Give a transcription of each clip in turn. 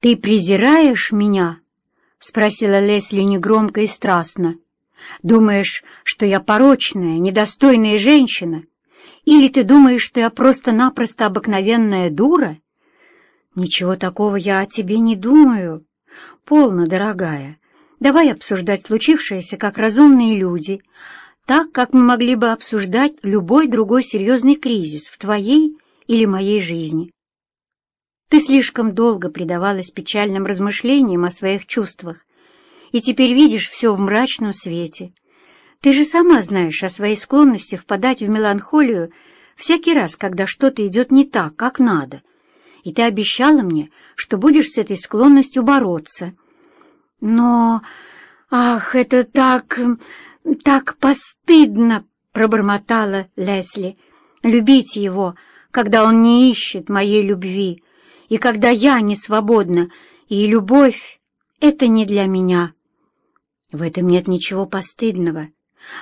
«Ты презираешь меня?» — спросила Лесли негромко и страстно. «Думаешь, что я порочная, недостойная женщина? Или ты думаешь, что я просто-напросто обыкновенная дура?» «Ничего такого я о тебе не думаю. Полно, дорогая. Давай обсуждать случившееся как разумные люди, так, как мы могли бы обсуждать любой другой серьезный кризис в твоей или моей жизни. Ты слишком долго предавалась печальным размышлениям о своих чувствах, и теперь видишь все в мрачном свете. Ты же сама знаешь о своей склонности впадать в меланхолию всякий раз, когда что-то идет не так, как надо. И ты обещала мне, что будешь с этой склонностью бороться. Но... Ах, это так... так постыдно, пробормотала Лесли. Любить его, когда он не ищет моей любви, и когда я не свободна, и любовь — это не для меня. В этом нет ничего постыдного.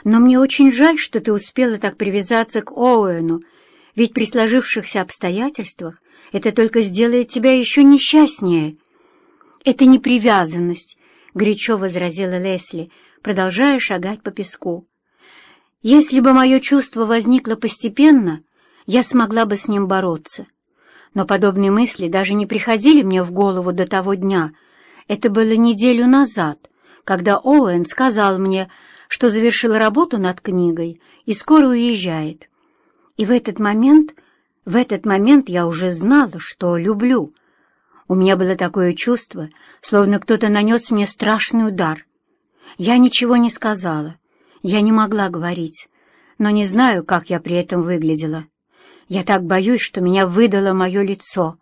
Но мне очень жаль, что ты успела так привязаться к Оуэну, ведь при сложившихся обстоятельствах это только сделает тебя еще несчастнее. Это не привязанность, — горячо возразила Лесли, продолжая шагать по песку. Если бы мое чувство возникло постепенно, я смогла бы с ним бороться. Но подобные мысли даже не приходили мне в голову до того дня. Это было неделю назад, когда Оуэн сказал мне, что завершил работу над книгой и скоро уезжает. И в этот момент, в этот момент я уже знала, что люблю. У меня было такое чувство, словно кто-то нанес мне страшный удар. Я ничего не сказала, я не могла говорить, но не знаю, как я при этом выглядела. Я так боюсь, что меня выдало мое лицо.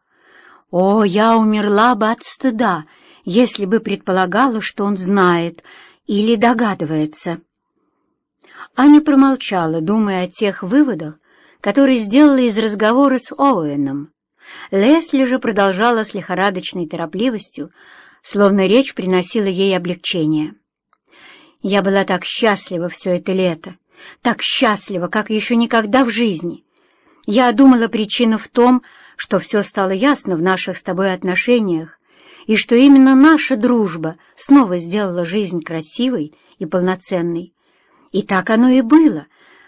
О, я умерла бы от стыда, если бы предполагала, что он знает или догадывается. Аня промолчала, думая о тех выводах, которые сделала из разговора с Оуэном. Лесли же продолжала с лихорадочной торопливостью, словно речь приносила ей облегчение. Я была так счастлива все это лето, так счастлива, как еще никогда в жизни. Я думала, причина в том, что все стало ясно в наших с тобой отношениях, и что именно наша дружба снова сделала жизнь красивой и полноценной. И так оно и было.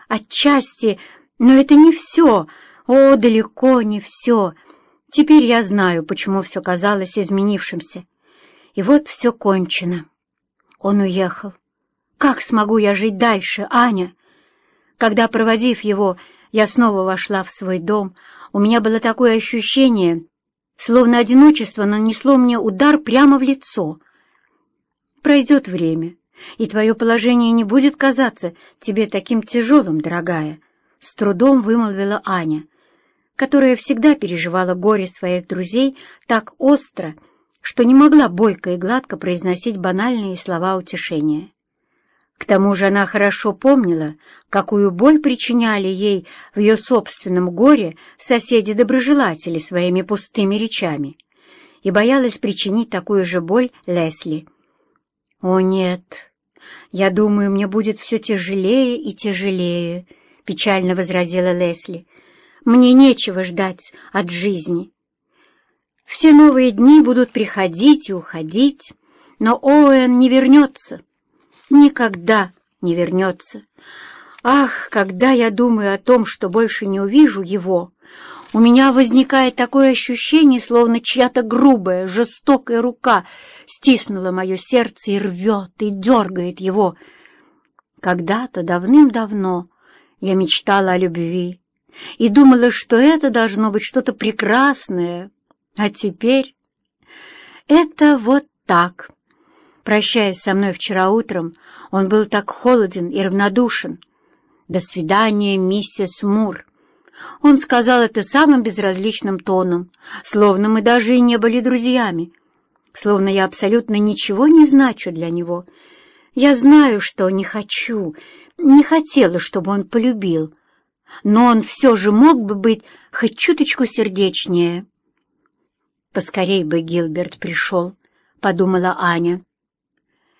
Отчасти, но это не все, о, далеко не все. Теперь я знаю, почему все казалось изменившимся. И вот все кончено. Он уехал. Как смогу я жить дальше, Аня? Когда, проводив его, я снова вошла в свой дом. У меня было такое ощущение, словно одиночество нанесло мне удар прямо в лицо. Пройдет время, и твое положение не будет казаться тебе таким тяжелым, дорогая, — с трудом вымолвила Аня, которая всегда переживала горе своих друзей так остро, что не могла бойко и гладко произносить банальные слова утешения. К тому же она хорошо помнила, какую боль причиняли ей в ее собственном горе соседи-доброжелатели своими пустыми речами, и боялась причинить такую же боль Лесли. «О, нет, я думаю, мне будет все тяжелее и тяжелее», — печально возразила Лесли. «Мне нечего ждать от жизни. Все новые дни будут приходить и уходить, но Оуэн не вернется» никогда не вернется. Ах, когда я думаю о том, что больше не увижу его, у меня возникает такое ощущение, словно чья-то грубая, жестокая рука стиснула мое сердце и рвет, и дергает его. Когда-то, давным-давно, я мечтала о любви и думала, что это должно быть что-то прекрасное, а теперь это вот так. Прощаясь со мной вчера утром, он был так холоден и равнодушен. «До свидания, миссис Мур». Он сказал это самым безразличным тоном, словно мы даже и не были друзьями, словно я абсолютно ничего не значу для него. Я знаю, что не хочу, не хотела, чтобы он полюбил, но он все же мог бы быть хоть чуточку сердечнее. «Поскорей бы Гилберт пришел», — подумала Аня.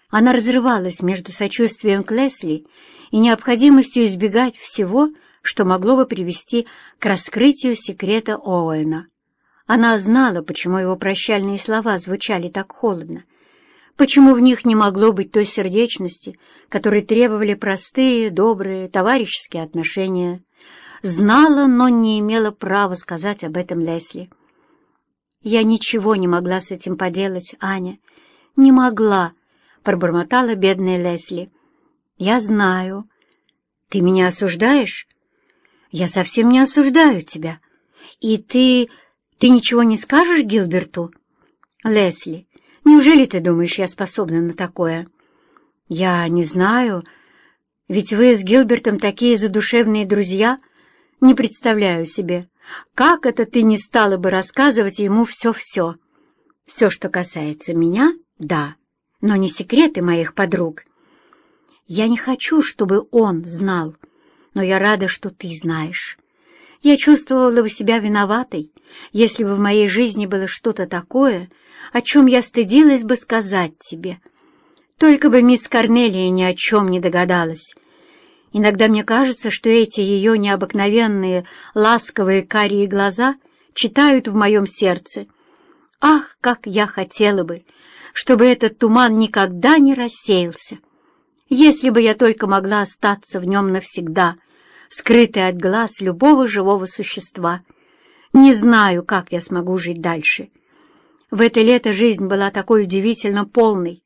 Она разрывалась между сочувствием к Лесли и необходимостью избегать всего, что могло бы привести к раскрытию секрета Оуэна. Она знала, почему его прощальные слова звучали так холодно, почему в них не могло быть той сердечности, которой требовали простые, добрые, товарищеские отношения. Знала, но не имела права сказать об этом Лесли. «Я ничего не могла с этим поделать, Аня. Не могла», — пробормотала бедная Лесли. «Я знаю. Ты меня осуждаешь?» «Я совсем не осуждаю тебя. И ты... ты ничего не скажешь Гилберту?» «Лесли, неужели ты думаешь, я способна на такое?» «Я не знаю. Ведь вы с Гилбертом такие задушевные друзья. Не представляю себе, как это ты не стала бы рассказывать ему все-все? Все, что касается меня, да, но не секреты моих подруг. Я не хочу, чтобы он знал, но я рада, что ты знаешь. Я чувствовала бы себя виноватой, если бы в моей жизни было что-то такое, о чем я стыдилась бы сказать тебе. Только бы мисс Корнелия ни о чем не догадалась. Иногда мне кажется, что эти ее необыкновенные ласковые карие глаза читают в моем сердце. Ах, как я хотела бы, чтобы этот туман никогда не рассеялся! Если бы я только могла остаться в нем навсегда, скрытая от глаз любого живого существа. Не знаю, как я смогу жить дальше. В это лето жизнь была такой удивительно полной.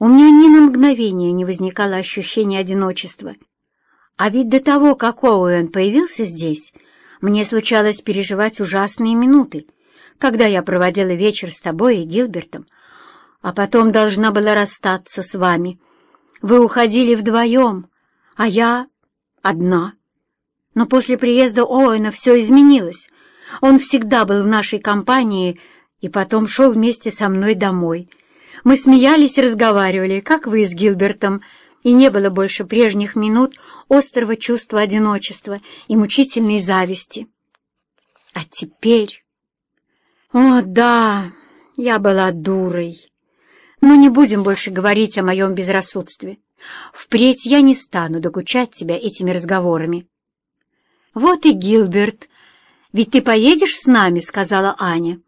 У меня ни на мгновение не возникало ощущения одиночества. А ведь до того, как Оуэн появился здесь, мне случалось переживать ужасные минуты, когда я проводила вечер с тобой и Гилбертом, а потом должна была расстаться с вами. Вы уходили вдвоем, а я одна. Но после приезда Оуэна все изменилось. Он всегда был в нашей компании и потом шел вместе со мной домой — мы смеялись и разговаривали, как вы с Гилбертом, и не было больше прежних минут острого чувства одиночества и мучительной зависти. А теперь... О, да, я была дурой. Но не будем больше говорить о моем безрассудстве. Впредь я не стану докучать тебя этими разговорами. Вот и Гилберт. Ведь ты поедешь с нами, — сказала Аня.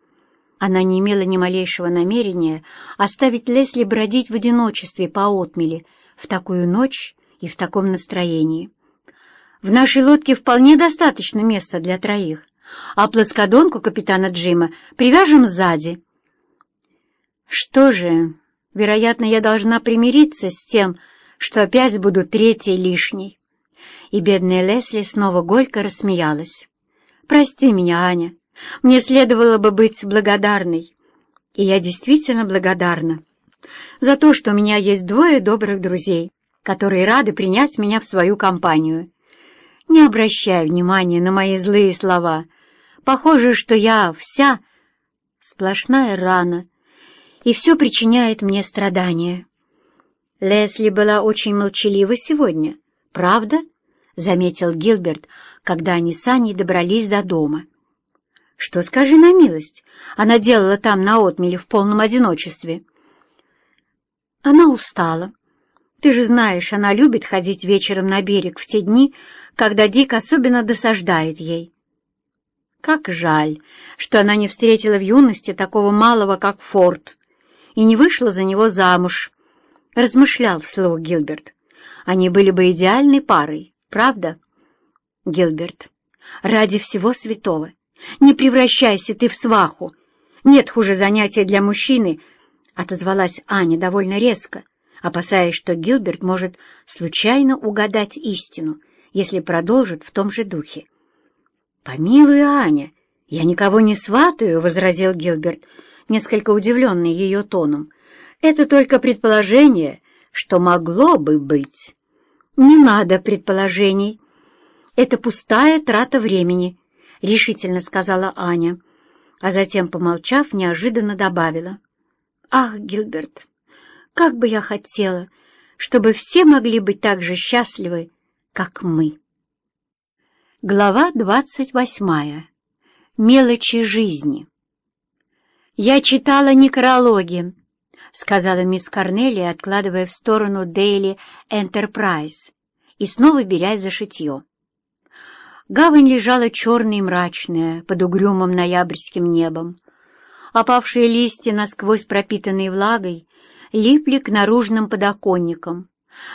Она не имела ни малейшего намерения оставить Лесли бродить в одиночестве по отмели в такую ночь и в таком настроении. В нашей лодке вполне достаточно места для троих, а плоскодонку капитана Джима привяжем сзади. Что же, вероятно, я должна примириться с тем, что опять буду третьей лишней. И бедная Лесли снова горько рассмеялась. «Прости меня, Аня». Мне следовало бы быть благодарной, и я действительно благодарна за то, что у меня есть двое добрых друзей, которые рады принять меня в свою компанию. Не обращай внимания на мои злые слова. Похоже, что я вся сплошная рана, и все причиняет мне страдания. Лесли была очень молчалива сегодня, правда? — заметил Гилберт, когда они с Аней добрались до дома. Что, скажи на милость, она делала там на отмеле в полном одиночестве? Она устала. Ты же знаешь, она любит ходить вечером на берег в те дни, когда Дик особенно досаждает ей. Как жаль, что она не встретила в юности такого малого, как Форд, и не вышла за него замуж, — размышлял вслух Гилберт. Они были бы идеальной парой, правда? Гилберт, ради всего святого, не превращайся ты в сваху. Нет хуже занятия для мужчины, — отозвалась Аня довольно резко, опасаясь, что Гилберт может случайно угадать истину, если продолжит в том же духе. «Помилуй, Аня, я никого не сватаю», — возразил Гилберт, несколько удивленный ее тоном. «Это только предположение, что могло бы быть». «Не надо предположений. Это пустая трата времени». — решительно сказала Аня, а затем, помолчав, неожиданно добавила. «Ах, Гилберт, как бы я хотела, чтобы все могли быть так же счастливы, как мы!» Глава двадцать восьмая. Мелочи жизни. «Я читала некрологи», — сказала мисс Корнелли, откладывая в сторону Daily Enterprise и снова берясь за шитье. Гавань лежала черная и мрачная под угрюмым ноябрьским небом. Опавшие листья, насквозь пропитанные влагой, липли к наружным подоконникам,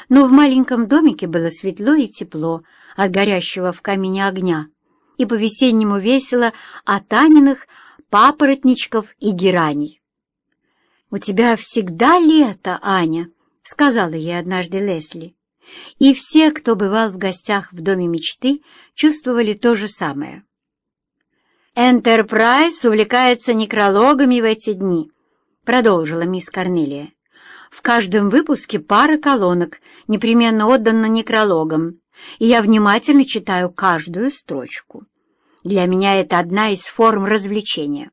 но в маленьком домике было светло и тепло от горящего в камине огня и по-весеннему весело от Таниных папоротничков и гераний. «У тебя всегда лето, Аня», — сказала ей однажды Лесли. И все, кто бывал в гостях в Доме мечты, чувствовали то же самое. «Энтерпрайз увлекается некрологами в эти дни», — продолжила мисс Корнелия. «В каждом выпуске пара колонок непременно отдана некрологам, и я внимательно читаю каждую строчку. Для меня это одна из форм развлечения,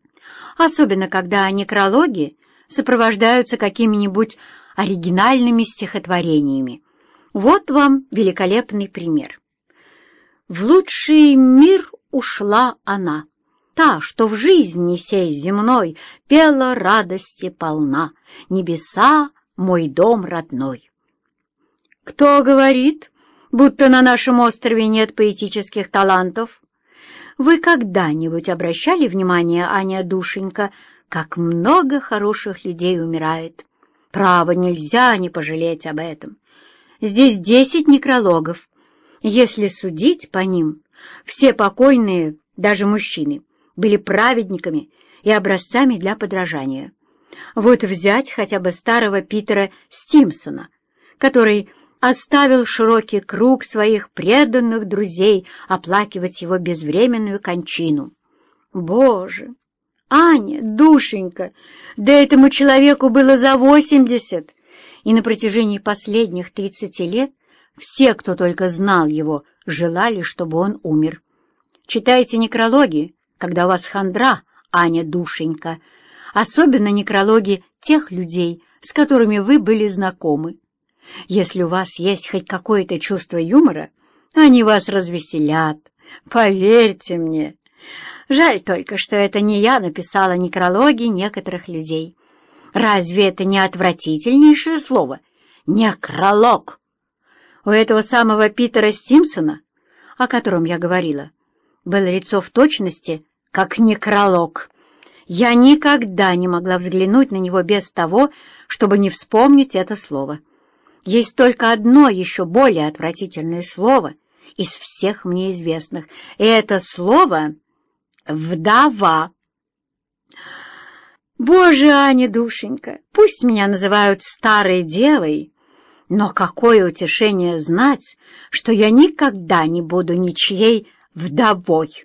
особенно когда некрологи сопровождаются какими-нибудь оригинальными стихотворениями. Вот вам великолепный пример. В лучший мир ушла она, та, что в жизни сей земной пела радости полна, небеса — мой дом родной. Кто говорит, будто на нашем острове нет поэтических талантов? Вы когда-нибудь обращали внимание, Аня душенька, как много хороших людей умирает? Право, нельзя не пожалеть об этом. Здесь десять некрологов. Если судить по ним, все покойные, даже мужчины, были праведниками и образцами для подражания. Вот взять хотя бы старого Питера Стимсона, который оставил широкий круг своих преданных друзей оплакивать его безвременную кончину. Боже! Аня, душенька, да этому человеку было за восемьдесят, и на протяжении последних тридцати лет все, кто только знал его, желали, чтобы он умер. Читайте некрологи, когда у вас хандра, Аня, душенька, особенно некрологи тех людей, с которыми вы были знакомы. Если у вас есть хоть какое-то чувство юмора, они вас развеселят, поверьте мне. Жаль только, что это не я написала некрологи некоторых людей. Разве это не отвратительнейшее слово? Некролог! У этого самого Питера Стимсона, о котором я говорила, было лицо в точности, как некролог. Я никогда не могла взглянуть на него без того, чтобы не вспомнить это слово. Есть только одно еще более отвратительное слово из всех мне известных, и это слово «вдова». Боже, Аня, душенька, пусть меня называют старой девой, но какое утешение знать, что я никогда не буду ничьей вдовой.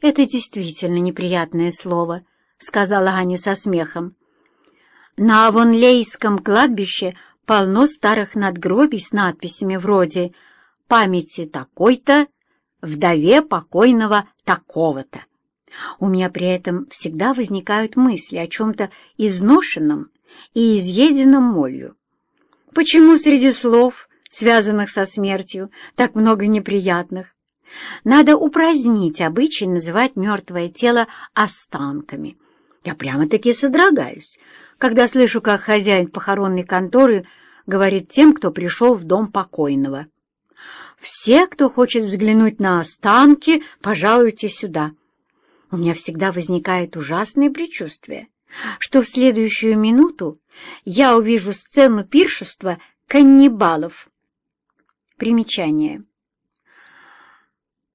Это действительно неприятное слово, — сказала Аня со смехом. На Авонлейском кладбище полно старых надгробий с надписями вроде «Памяти такой-то, вдове покойного такого-то». У меня при этом всегда возникают мысли о чем-то изношенном и изъеденном молью. Почему среди слов, связанных со смертью, так много неприятных? Надо упразднить обычай называть мертвое тело останками. Я прямо-таки содрогаюсь, когда слышу, как хозяин похоронной конторы говорит тем, кто пришел в дом покойного. «Все, кто хочет взглянуть на останки, пожалуйте сюда». У меня всегда возникает ужасное предчувствие, что в следующую минуту я увижу сцену пиршества каннибалов. Примечание.